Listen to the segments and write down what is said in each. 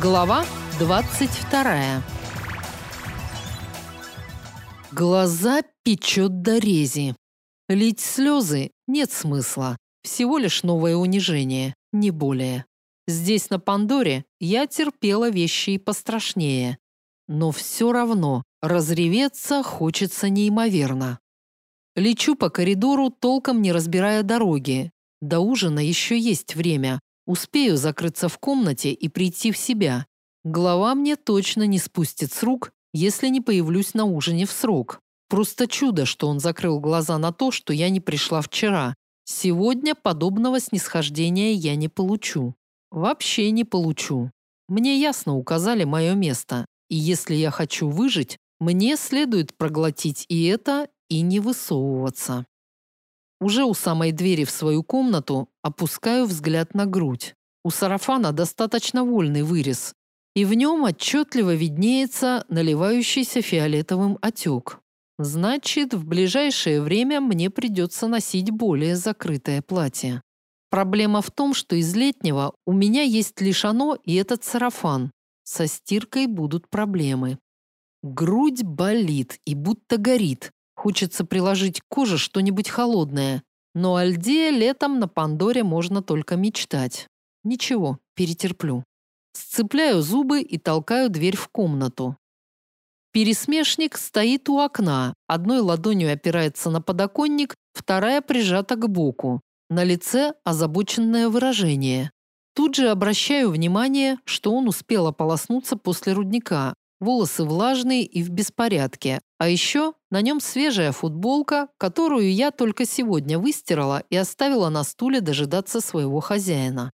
Глава 22. Глаза печет до рези. Лить слезы нет смысла. Всего лишь новое унижение, не более. Здесь, на Пандоре, я терпела вещи и пострашнее. Но все равно разреветься хочется неимоверно. Лечу по коридору, толком не разбирая дороги. До ужина еще есть время, Успею закрыться в комнате и прийти в себя. Голова мне точно не спустит с рук, если не появлюсь на ужине в срок. Просто чудо, что он закрыл глаза на то, что я не пришла вчера. Сегодня подобного снисхождения я не получу. Вообще не получу. Мне ясно указали мое место. И если я хочу выжить, мне следует проглотить и это, и не высовываться. Уже у самой двери в свою комнату опускаю взгляд на грудь. У сарафана достаточно вольный вырез, и в нем отчетливо виднеется наливающийся фиолетовым отек. Значит, в ближайшее время мне придется носить более закрытое платье. Проблема в том, что из летнего у меня есть лишь оно и этот сарафан. Со стиркой будут проблемы. Грудь болит и будто горит. Хочется приложить к коже что-нибудь холодное. Но о летом на Пандоре можно только мечтать. Ничего, перетерплю. Сцепляю зубы и толкаю дверь в комнату. Пересмешник стоит у окна, одной ладонью опирается на подоконник, вторая прижата к боку. На лице озабоченное выражение. Тут же обращаю внимание, что он успел ополоснуться после рудника, волосы влажные и в беспорядке. А еще на нем свежая футболка, которую я только сегодня выстирала и оставила на стуле дожидаться своего хозяина.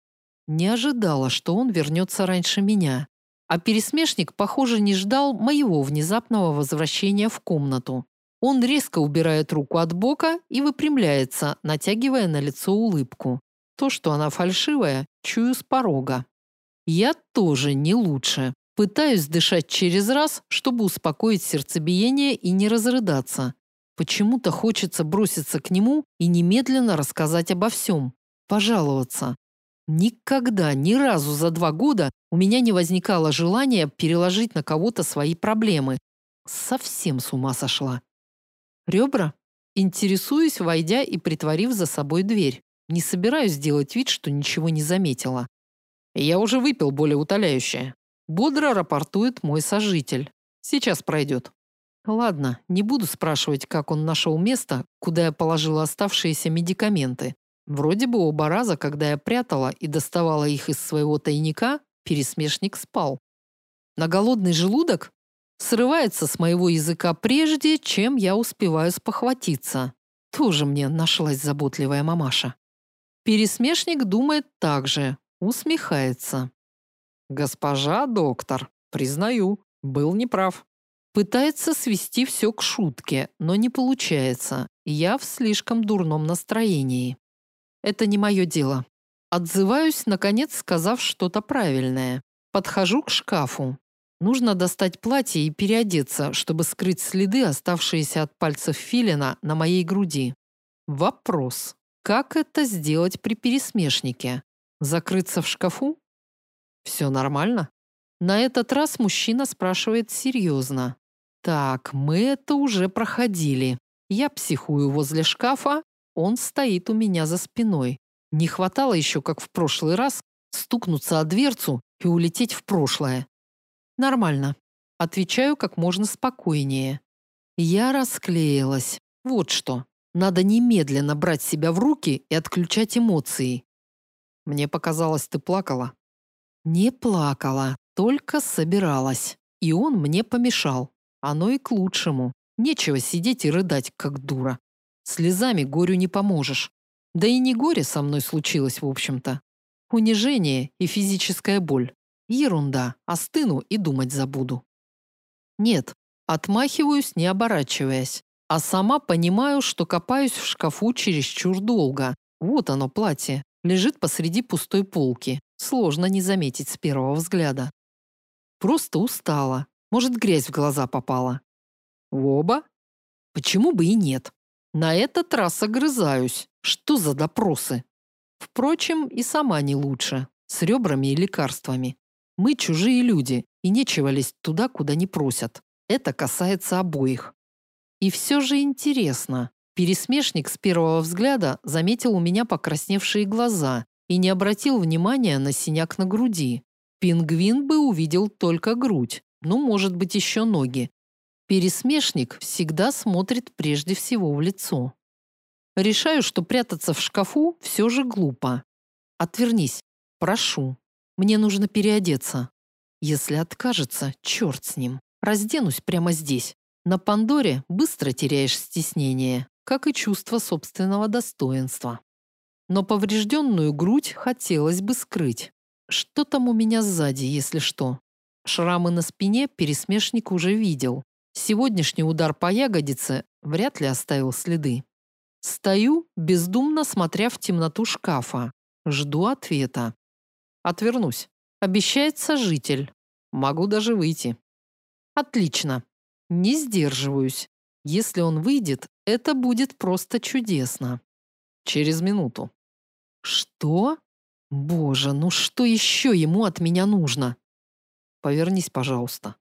Не ожидала, что он вернется раньше меня. А пересмешник, похоже, не ждал моего внезапного возвращения в комнату. Он резко убирает руку от бока и выпрямляется, натягивая на лицо улыбку. То, что она фальшивая, чую с порога. Я тоже не лучше. Пытаюсь дышать через раз, чтобы успокоить сердцебиение и не разрыдаться. Почему-то хочется броситься к нему и немедленно рассказать обо всем. Пожаловаться. Никогда, ни разу за два года у меня не возникало желания переложить на кого-то свои проблемы. Совсем с ума сошла. Ребра? Интересуюсь, войдя и притворив за собой дверь. Не собираюсь делать вид, что ничего не заметила. Я уже выпил более утоляющее. Бодро рапортует мой сожитель. Сейчас пройдет. Ладно, не буду спрашивать, как он нашел место, куда я положила оставшиеся медикаменты. Вроде бы оба раза, когда я прятала и доставала их из своего тайника, пересмешник спал. На голодный желудок срывается с моего языка прежде, чем я успеваю спохватиться. Тоже мне нашлась заботливая мамаша. Пересмешник думает так же, усмехается. Госпожа доктор, признаю, был неправ. Пытается свести все к шутке, но не получается. Я в слишком дурном настроении. Это не мое дело. Отзываюсь, наконец, сказав что-то правильное. Подхожу к шкафу. Нужно достать платье и переодеться, чтобы скрыть следы, оставшиеся от пальцев филина на моей груди. Вопрос. Как это сделать при пересмешнике? Закрыться в шкафу? Все нормально? На этот раз мужчина спрашивает серьезно. Так, мы это уже проходили. Я психую возле шкафа, он стоит у меня за спиной. Не хватало еще, как в прошлый раз, стукнуться о дверцу и улететь в прошлое. Нормально. Отвечаю как можно спокойнее. Я расклеилась. Вот что. Надо немедленно брать себя в руки и отключать эмоции. Мне показалось, ты плакала. Не плакала, только собиралась. И он мне помешал. Оно и к лучшему. Нечего сидеть и рыдать, как дура. Слезами горю не поможешь. Да и не горе со мной случилось, в общем-то. Унижение и физическая боль. Ерунда, остыну и думать забуду. Нет, отмахиваюсь, не оборачиваясь. А сама понимаю, что копаюсь в шкафу чересчур долго. Вот оно, платье. Лежит посреди пустой полки. Сложно не заметить с первого взгляда. Просто устала. Может, грязь в глаза попала. Оба? Почему бы и нет? На этот раз огрызаюсь. Что за допросы? Впрочем, и сама не лучше. С ребрами и лекарствами. Мы чужие люди, и нечего лезть туда, куда не просят. Это касается обоих. И все же интересно. Пересмешник с первого взгляда заметил у меня покрасневшие глаза и не обратил внимания на синяк на груди. Пингвин бы увидел только грудь, ну, может быть, еще ноги. Пересмешник всегда смотрит прежде всего в лицо. Решаю, что прятаться в шкафу все же глупо. Отвернись, прошу. Мне нужно переодеться. Если откажется, черт с ним. Разденусь прямо здесь. На Пандоре быстро теряешь стеснение, как и чувство собственного достоинства. Но поврежденную грудь хотелось бы скрыть. Что там у меня сзади, если что? Шрамы на спине пересмешник уже видел. Сегодняшний удар по ягодице вряд ли оставил следы. Стою, бездумно смотря в темноту шкафа. Жду ответа. Отвернусь. Обещает сожитель. Могу даже выйти. Отлично. Не сдерживаюсь. Если он выйдет, это будет просто чудесно. Через минуту. Что? Боже, ну что еще ему от меня нужно? Повернись, пожалуйста.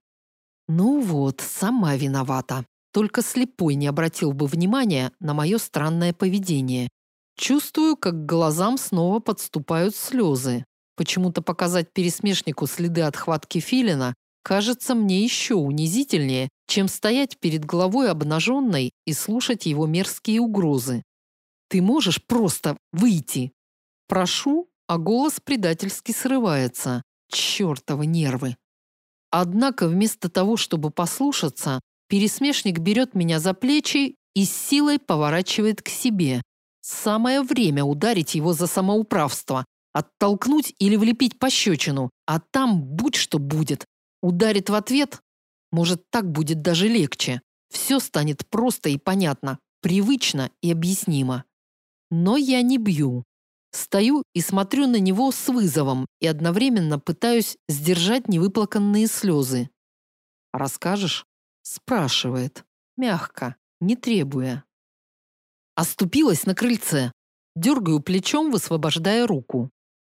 Ну вот, сама виновата. Только слепой не обратил бы внимания на мое странное поведение. Чувствую, как к глазам снова подступают слезы. Почему-то показать пересмешнику следы отхватки филина кажется мне еще унизительнее, чем стоять перед головой обнаженной и слушать его мерзкие угрозы. Ты можешь просто выйти. Прошу, а голос предательски срывается. Чёртовы нервы. Однако вместо того, чтобы послушаться, пересмешник берет меня за плечи и с силой поворачивает к себе. Самое время ударить его за самоуправство, оттолкнуть или влепить пощечину, а там будь что будет. Ударит в ответ, может, так будет даже легче. Все станет просто и понятно, привычно и объяснимо. Но я не бью. Стою и смотрю на него с вызовом и одновременно пытаюсь сдержать невыплаканные слезы. «Расскажешь?» – спрашивает. Мягко, не требуя. Оступилась на крыльце. Дергаю плечом, высвобождая руку.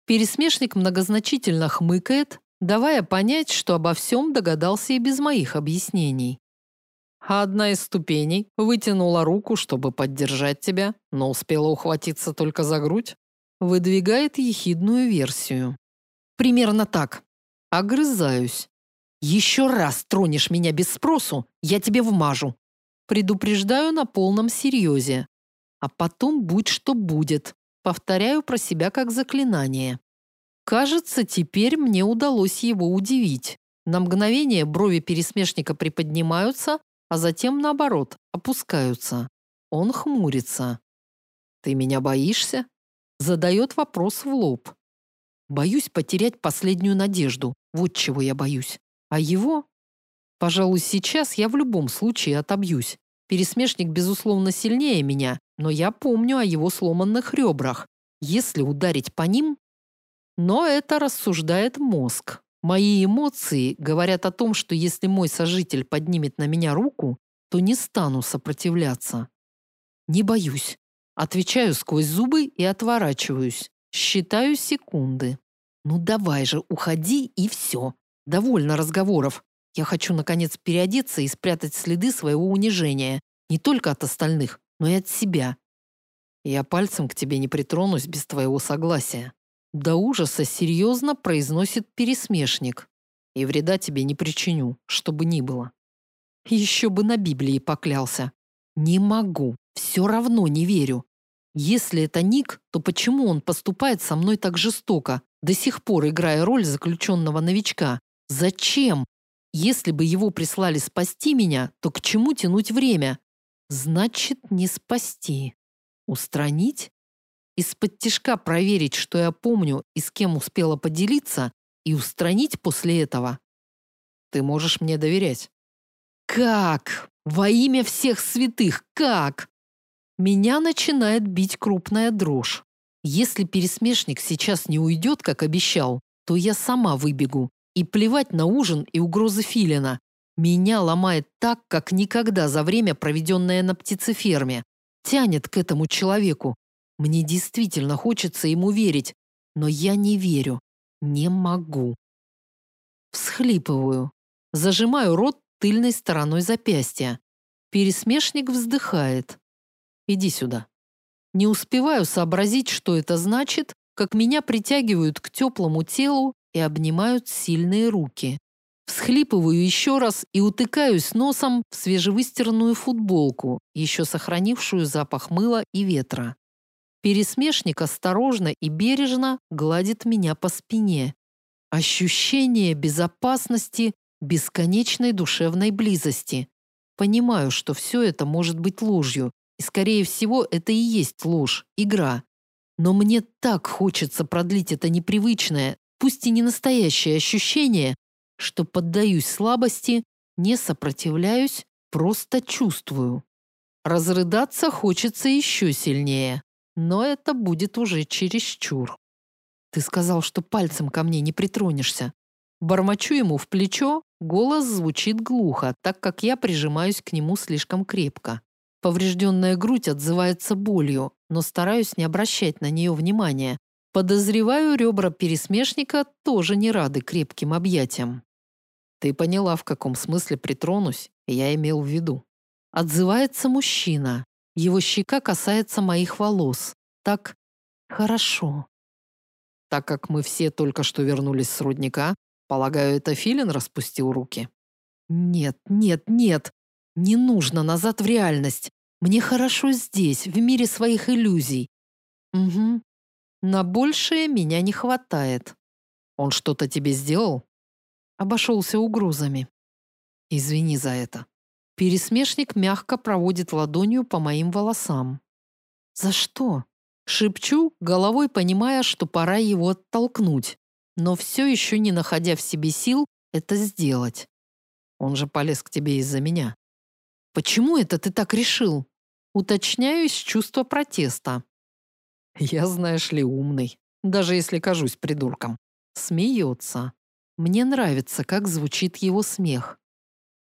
Пересмешник многозначительно хмыкает, давая понять, что обо всем догадался и без моих объяснений. А одна из ступеней вытянула руку, чтобы поддержать тебя, но успела ухватиться только за грудь выдвигает ехидную версию. Примерно так. Огрызаюсь. Еще раз тронешь меня без спросу, я тебе вмажу. Предупреждаю на полном серьезе. А потом будь что будет. Повторяю про себя как заклинание. Кажется, теперь мне удалось его удивить. На мгновение брови пересмешника приподнимаются, а затем, наоборот, опускаются. Он хмурится. «Ты меня боишься?» Задает вопрос в лоб. Боюсь потерять последнюю надежду. Вот чего я боюсь. А его? Пожалуй, сейчас я в любом случае отобьюсь. Пересмешник, безусловно, сильнее меня, но я помню о его сломанных ребрах. Если ударить по ним... Но это рассуждает мозг. Мои эмоции говорят о том, что если мой сожитель поднимет на меня руку, то не стану сопротивляться. Не боюсь. Отвечаю сквозь зубы и отворачиваюсь. Считаю секунды. Ну давай же, уходи и все. Довольно разговоров. Я хочу, наконец, переодеться и спрятать следы своего унижения. Не только от остальных, но и от себя. Я пальцем к тебе не притронусь без твоего согласия. До ужаса серьезно произносит пересмешник. И вреда тебе не причиню, чтобы ни было. Еще бы на Библии поклялся. Не могу. Все равно не верю. Если это Ник, то почему он поступает со мной так жестоко, до сих пор играя роль заключенного новичка? Зачем? Если бы его прислали спасти меня, то к чему тянуть время? Значит, не спасти. Устранить? Из-под тишка проверить, что я помню и с кем успела поделиться, и устранить после этого. Ты можешь мне доверять. Как? Во имя всех святых, как? Меня начинает бить крупная дрожь. Если пересмешник сейчас не уйдет, как обещал, то я сама выбегу. И плевать на ужин и угрозы Филина. Меня ломает так, как никогда за время, проведенное на птицеферме. Тянет к этому человеку. Мне действительно хочется ему верить, но я не верю. Не могу. Всхлипываю. Зажимаю рот тыльной стороной запястья. Пересмешник вздыхает. Иди сюда. Не успеваю сообразить, что это значит, как меня притягивают к теплому телу и обнимают сильные руки. Всхлипываю еще раз и утыкаюсь носом в свежевыстиранную футболку, еще сохранившую запах мыла и ветра. Пересмешник осторожно и бережно гладит меня по спине. Ощущение безопасности, бесконечной душевной близости. Понимаю, что все это может быть ложью, и, скорее всего, это и есть ложь, игра. Но мне так хочется продлить это непривычное, пусть и не настоящее ощущение, что поддаюсь слабости, не сопротивляюсь, просто чувствую. Разрыдаться хочется еще сильнее, но это будет уже чересчур. Ты сказал, что пальцем ко мне не притронешься. Бормочу ему в плечо, голос звучит глухо, так как я прижимаюсь к нему слишком крепко. Поврежденная грудь отзывается болью, но стараюсь не обращать на нее внимания. Подозреваю, ребра пересмешника тоже не рады крепким объятиям. Ты поняла, в каком смысле притронусь, я имел в виду. Отзывается мужчина. Его щека касается моих волос. Так хорошо. Так как мы все только что вернулись с рудника, полагаю, это Филин распустил руки? Нет, нет, нет. Не нужно назад в реальность. Мне хорошо здесь, в мире своих иллюзий. Угу. На большее меня не хватает. Он что-то тебе сделал? обошелся угрозами. Извини за это. Пересмешник мягко проводит ладонью по моим волосам. За что? Шепчу, головой понимая, что пора его оттолкнуть, но все еще не находя в себе сил это сделать. Он же полез к тебе из-за меня. Почему это ты так решил? Уточняю из чувства протеста. Я, знаешь ли, умный, даже если кажусь придурком. Смеется. Мне нравится, как звучит его смех.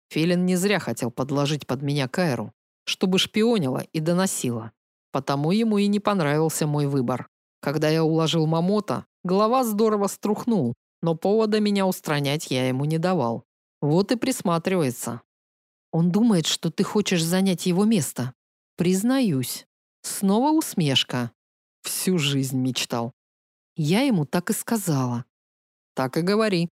Филин не зря хотел подложить под меня Кайру, чтобы шпионила и доносила. Потому ему и не понравился мой выбор. Когда я уложил Мамота, голова здорово струхнул, но повода меня устранять я ему не давал. Вот и присматривается. Он думает, что ты хочешь занять его место. Признаюсь. Снова усмешка. Всю жизнь мечтал. Я ему так и сказала. Так и говори.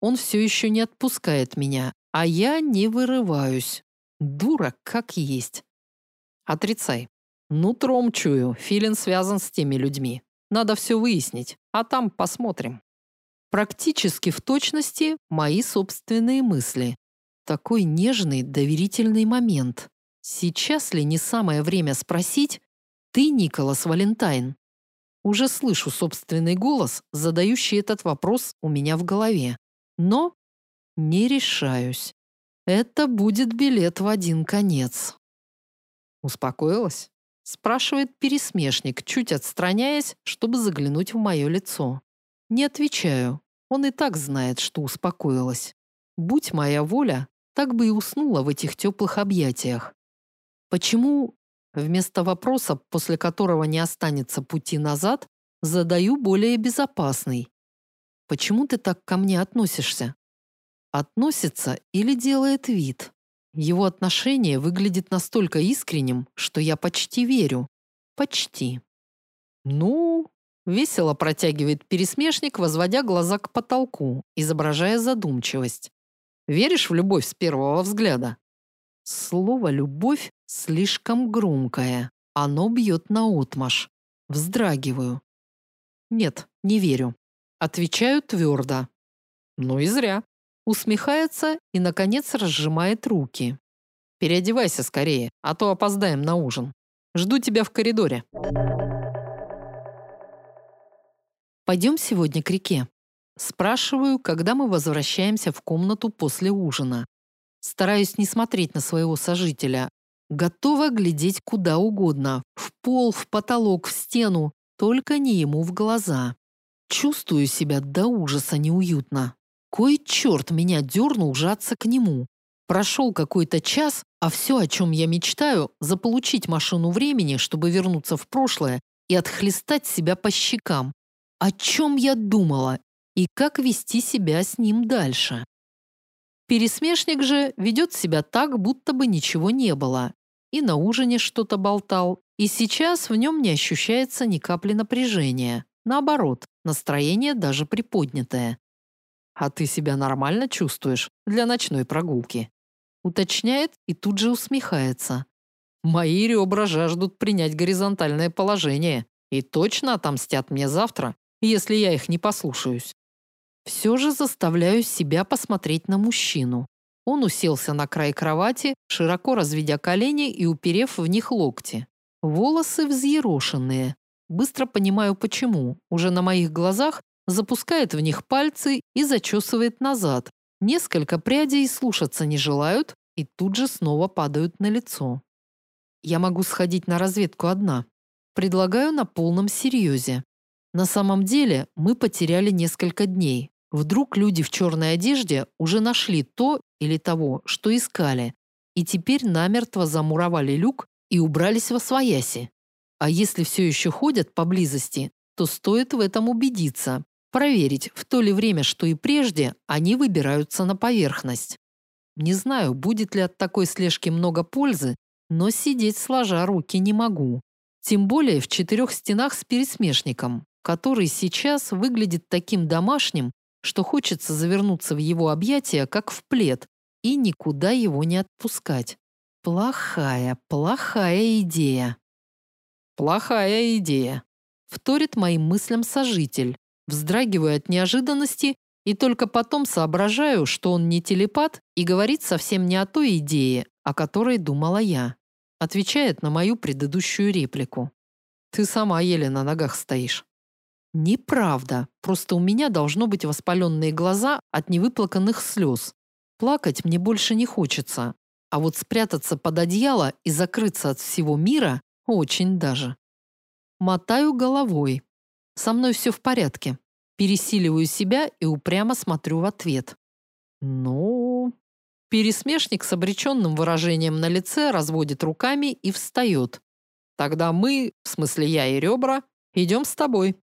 Он все еще не отпускает меня, а я не вырываюсь. Дура как есть. Отрицай. Нутром чую, Филин связан с теми людьми. Надо все выяснить, а там посмотрим. Практически в точности мои собственные мысли. Такой нежный, доверительный момент. Сейчас ли не самое время спросить, ты Николас Валентайн? Уже слышу собственный голос, задающий этот вопрос у меня в голове. Но не решаюсь. Это будет билет в один конец. Успокоилась? Спрашивает пересмешник, чуть отстраняясь, чтобы заглянуть в мое лицо. Не отвечаю. Он и так знает, что успокоилась. Будь моя воля, так бы и уснула в этих теплых объятиях. Почему вместо вопроса, после которого не останется пути назад, задаю более безопасный? Почему ты так ко мне относишься? Относится или делает вид? Его отношение выглядит настолько искренним, что я почти верю. Почти. Ну, весело протягивает пересмешник, возводя глаза к потолку, изображая задумчивость. Веришь в любовь с первого взгляда? Слово «любовь» слишком громкое. Оно бьет наотмашь. Вздрагиваю. Нет, не верю. Отвечаю твердо. Ну и зря. Усмехается и, наконец, разжимает руки. Переодевайся скорее, а то опоздаем на ужин. Жду тебя в коридоре. Пойдем сегодня к реке. Спрашиваю, когда мы возвращаемся в комнату после ужина. Стараюсь не смотреть на своего сожителя. Готова глядеть куда угодно. В пол, в потолок, в стену. Только не ему в глаза. Чувствую себя до ужаса неуютно. Кой черт меня дернул жаться к нему. Прошел какой-то час, а все, о чем я мечтаю, заполучить машину времени, чтобы вернуться в прошлое и отхлестать себя по щекам. О чем я думала? и как вести себя с ним дальше. Пересмешник же ведет себя так, будто бы ничего не было. И на ужине что-то болтал, и сейчас в нем не ощущается ни капли напряжения. Наоборот, настроение даже приподнятое. «А ты себя нормально чувствуешь для ночной прогулки?» Уточняет и тут же усмехается. «Мои ребра жаждут принять горизонтальное положение и точно отомстят мне завтра, если я их не послушаюсь». Все же заставляю себя посмотреть на мужчину. Он уселся на край кровати, широко разведя колени и уперев в них локти. Волосы взъерошенные. Быстро понимаю, почему. Уже на моих глазах запускает в них пальцы и зачесывает назад. Несколько прядей слушаться не желают и тут же снова падают на лицо. Я могу сходить на разведку одна. Предлагаю на полном серьезе. На самом деле мы потеряли несколько дней. Вдруг люди в черной одежде уже нашли то или того, что искали, и теперь намертво замуровали люк и убрались во свояси. А если все еще ходят поблизости, то стоит в этом убедиться, Проверить, в то ли время, что и прежде, они выбираются на поверхность. Не знаю, будет ли от такой слежки много пользы, но сидеть сложа руки не могу. Тем более в четырех стенах с пересмешником, который сейчас выглядит таким домашним, что хочется завернуться в его объятия, как в плед, и никуда его не отпускать. Плохая, плохая идея. Плохая идея. Вторит моим мыслям сожитель, Вздрагиваю от неожиданности и только потом соображаю, что он не телепат и говорит совсем не о той идее, о которой думала я. Отвечает на мою предыдущую реплику. Ты сама еле на ногах стоишь. Неправда. Просто у меня должно быть воспаленные глаза от невыплаканных слез. Плакать мне больше не хочется. А вот спрятаться под одеяло и закрыться от всего мира очень даже. Мотаю головой, со мной все в порядке. Пересиливаю себя и упрямо смотрю в ответ. Ну... Пересмешник с обреченным выражением на лице разводит руками и встает. Тогда мы, в смысле я и ребра, идем с тобой.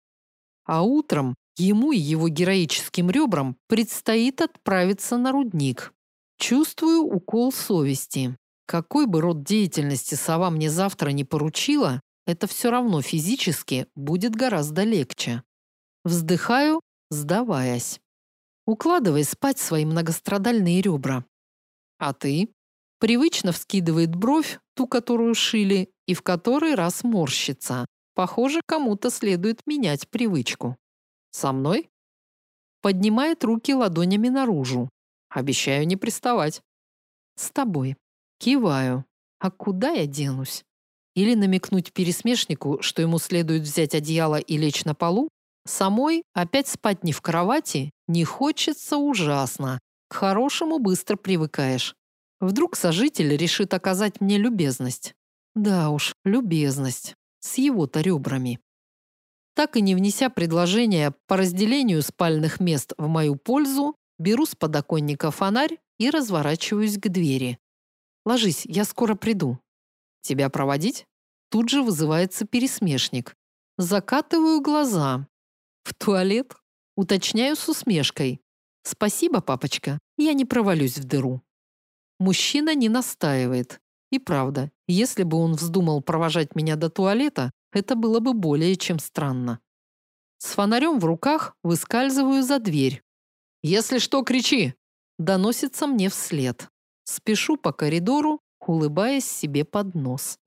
А утром ему и его героическим ребрам предстоит отправиться на рудник. Чувствую укол совести. Какой бы род деятельности сова мне завтра не поручила, это все равно физически будет гораздо легче. Вздыхаю, сдаваясь. Укладывай спать свои многострадальные ребра. А ты? Привычно вскидывает бровь, ту, которую шили, и в который раз морщится. Похоже, кому-то следует менять привычку. Со мной? Поднимает руки ладонями наружу. Обещаю не приставать. С тобой. Киваю. А куда я денусь? Или намекнуть пересмешнику, что ему следует взять одеяло и лечь на полу? Самой опять спать не в кровати не хочется ужасно. К хорошему быстро привыкаешь. Вдруг сожитель решит оказать мне любезность. Да уж, любезность. С его-то ребрами. Так и не внеся предложение по разделению спальных мест в мою пользу, беру с подоконника фонарь и разворачиваюсь к двери. Ложись, я скоро приду. Тебя проводить? Тут же вызывается пересмешник. Закатываю глаза. В туалет? Уточняю с усмешкой. Спасибо, папочка, я не провалюсь в дыру. Мужчина не настаивает. И правда, если бы он вздумал провожать меня до туалета, это было бы более чем странно. С фонарем в руках выскальзываю за дверь. «Если что, кричи!» Доносится мне вслед. Спешу по коридору, улыбаясь себе под нос.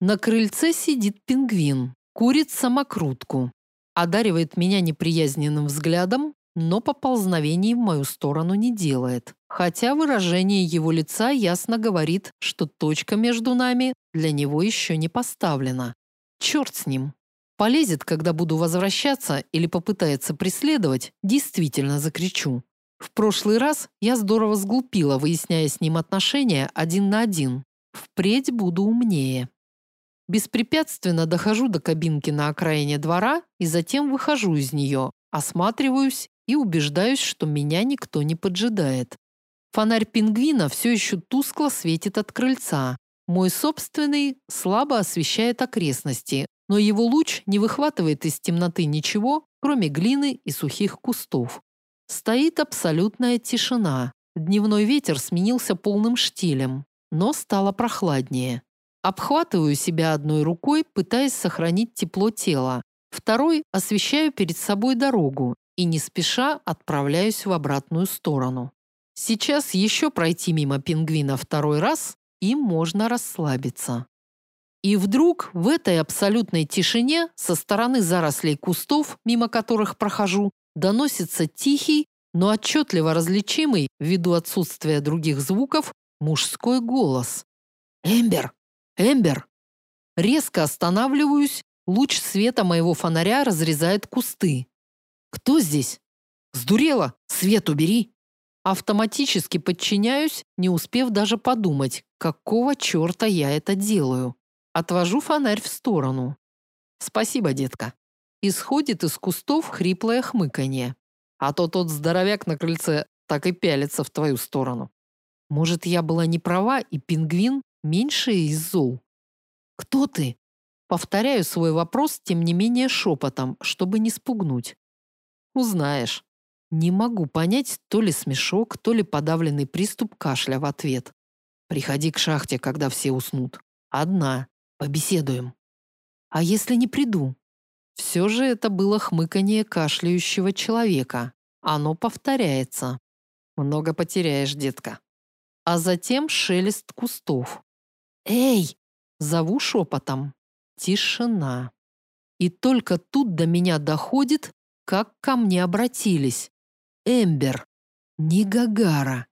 На крыльце сидит пингвин, курит самокрутку, одаривает меня неприязненным взглядом, но поползновений в мою сторону не делает. Хотя выражение его лица ясно говорит, что точка между нами для него еще не поставлена. Черт с ним. Полезет, когда буду возвращаться или попытается преследовать, действительно закричу. В прошлый раз я здорово сглупила, выясняя с ним отношения один на один. Впредь буду умнее. Беспрепятственно дохожу до кабинки на окраине двора и затем выхожу из нее, осматриваюсь и убеждаюсь, что меня никто не поджидает. Фонарь пингвина все еще тускло светит от крыльца. Мой собственный слабо освещает окрестности, но его луч не выхватывает из темноты ничего, кроме глины и сухих кустов. Стоит абсолютная тишина. Дневной ветер сменился полным штилем, но стало прохладнее. Обхватываю себя одной рукой, пытаясь сохранить тепло тела. Второй освещаю перед собой дорогу и не спеша отправляюсь в обратную сторону. Сейчас еще пройти мимо пингвина второй раз, и можно расслабиться. И вдруг в этой абсолютной тишине со стороны зарослей кустов, мимо которых прохожу, доносится тихий, но отчетливо различимый, ввиду отсутствия других звуков, мужской голос. «Эмбер! Эмбер!» Резко останавливаюсь, луч света моего фонаря разрезает кусты. «Кто здесь?» «Сдурела! Свет убери!» Автоматически подчиняюсь, не успев даже подумать, какого черта я это делаю. Отвожу фонарь в сторону. «Спасибо, детка». Исходит из кустов хриплое хмыканье. А то тот здоровяк на крыльце так и пялится в твою сторону. Может, я была не права, и пингвин меньше из зол? «Кто ты?» Повторяю свой вопрос, тем не менее шепотом, чтобы не спугнуть. «Узнаешь». Не могу понять, то ли смешок, то ли подавленный приступ кашля в ответ. Приходи к шахте, когда все уснут. Одна. Побеседуем. А если не приду? Все же это было хмыканье кашляющего человека. Оно повторяется. Много потеряешь, детка. А затем шелест кустов. «Эй!» – зову шепотом. Тишина. И только тут до меня доходит, как ко мне обратились. Эмбер. Не Гагара.